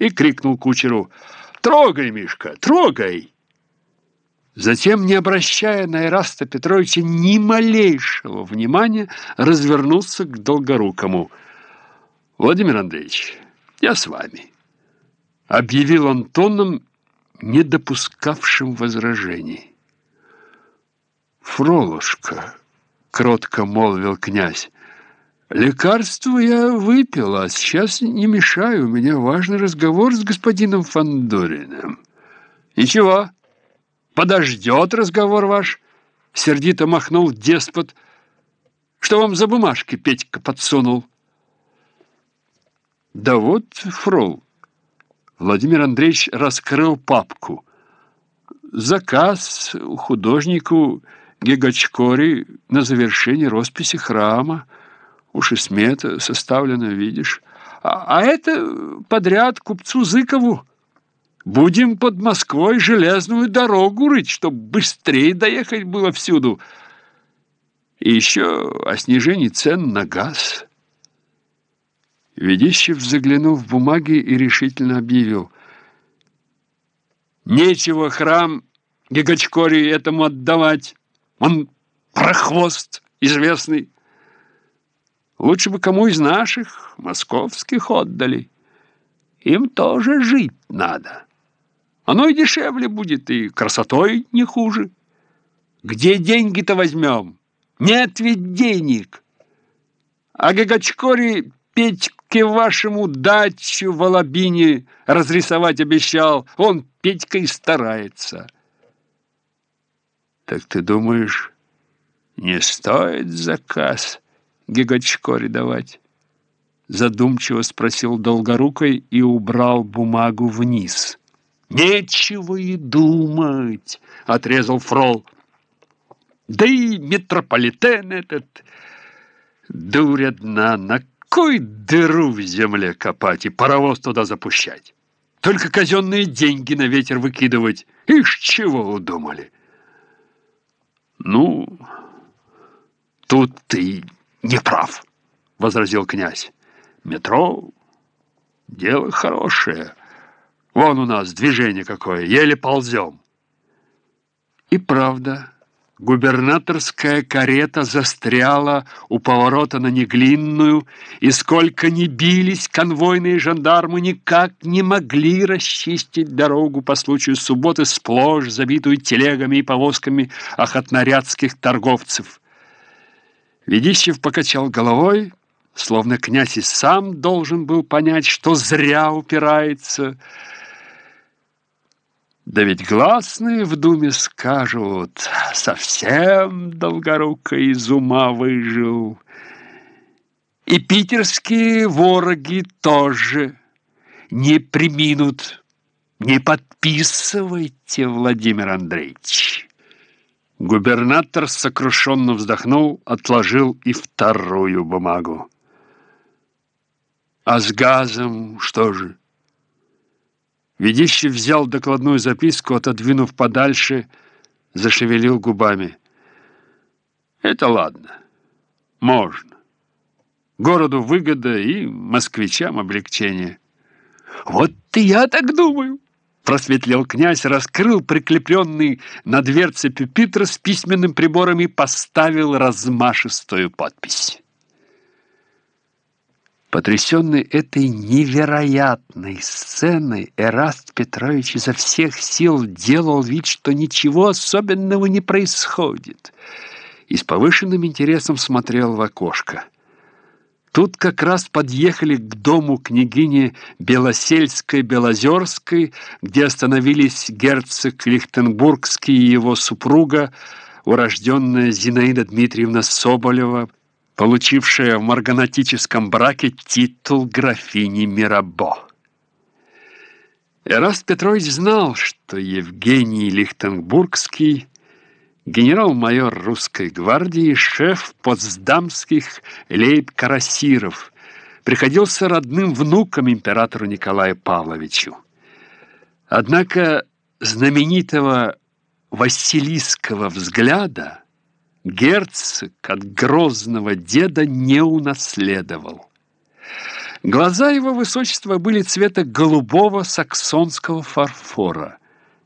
и крикнул кучеру «Трогай, Мишка, трогай!» Затем, не обращая на Ираста Петровича ни малейшего внимания, развернулся к Долгорукому. «Владимир Андреевич, я с вами», — объявил он тоном, не допускавшим возражений. «Фролушка», — кротко молвил князь, — «лекарство я выпил, а сейчас не мешаю, у меня важный разговор с господином Фандориным». «Ничего, подождет разговор ваш», — сердито махнул деспот. «Что вам за бумажки Петька подсунул?» «Да вот, фрол». Владимир Андреевич раскрыл папку. «Заказ художнику...» Гигачкори на завершение росписи храма. Уж и смета составлена, видишь. А, а это подряд купцу Зыкову. Будем под Москвой железную дорогу рыть, чтобы быстрее доехать было всюду. И еще о снижении цен на газ. Ведищев заглянул в бумаги и решительно объявил. Нечего храм Гигачкори этому отдавать. Он прохвост известный. Лучше бы кому из наших, московских, отдали. Им тоже жить надо. Оно и дешевле будет, и красотой не хуже. Где деньги-то возьмем? Нет ведь денег. А Гагачкори Петьке вашему дачу в Алабине разрисовать обещал. Он Петька и старается. Так ты думаешь, не стоит заказ Гигачкоре давать? Задумчиво спросил Долгорукой и убрал бумагу вниз. Нечего и думать, отрезал Фрол. Да и метрополитен этот, дурь одна, на кой дыру в земле копать и паровоз туда запущать? Только казенные деньги на ветер выкидывать. Ишь, чего удумали? «Ну, тут ты не прав», — возразил князь. «Метро — дело хорошее. Вон у нас движение какое, еле ползем». И правда, губернаторская карета застряла у поворота на Неглинную, и сколько ни бились конвойные жандармы, никак не могли расчистить дорогу по случаю субботы, сплошь забитую телегами и повозками охотнорядских торговцев. Ведищев покачал головой, словно князь и сам должен был понять, что зря упирается, да ведь гласные в думе скажут, совсем долгоруко из ума выжил. И питерские вороги тоже не приминут. Не подписывайте, Владимир Андреевич. Губернатор сокрушенно вздохнул, отложил и вторую бумагу. А с газом что же? Ведищев взял докладную записку, отодвинув подальше, зашевелил губами. «Это ладно. Можно. Городу выгода и москвичам облегчение». «Вот и я так думаю!» Просветлел князь, раскрыл прикрепленный на дверце пюпитра с письменным прибором и поставил размашистую подпись. Потрясенный этой невероятной сценой, Эраст Петрович изо всех сил делал вид, что ничего особенного не происходит, и с повышенным интересом смотрел в окошко. Тут как раз подъехали к дому княгини Белосельской-Белозерской, где остановились герцог Лихтенбургский и его супруга, урожденная Зинаида Дмитриевна Соболева, получившая в марганатическом браке титул графини Мирабо. Эраст Петрович знал, что Евгений Лихтенбургский, генерал-майор русской гвардии, шеф потсдамских лейб-карасиров, приходился родным внуком императору Николаю Павловичу. Однако знаменитого Василийского взгляда герцог от грозного деда не унаследовал. Глаза его высочества были цвета голубого саксонского фарфора.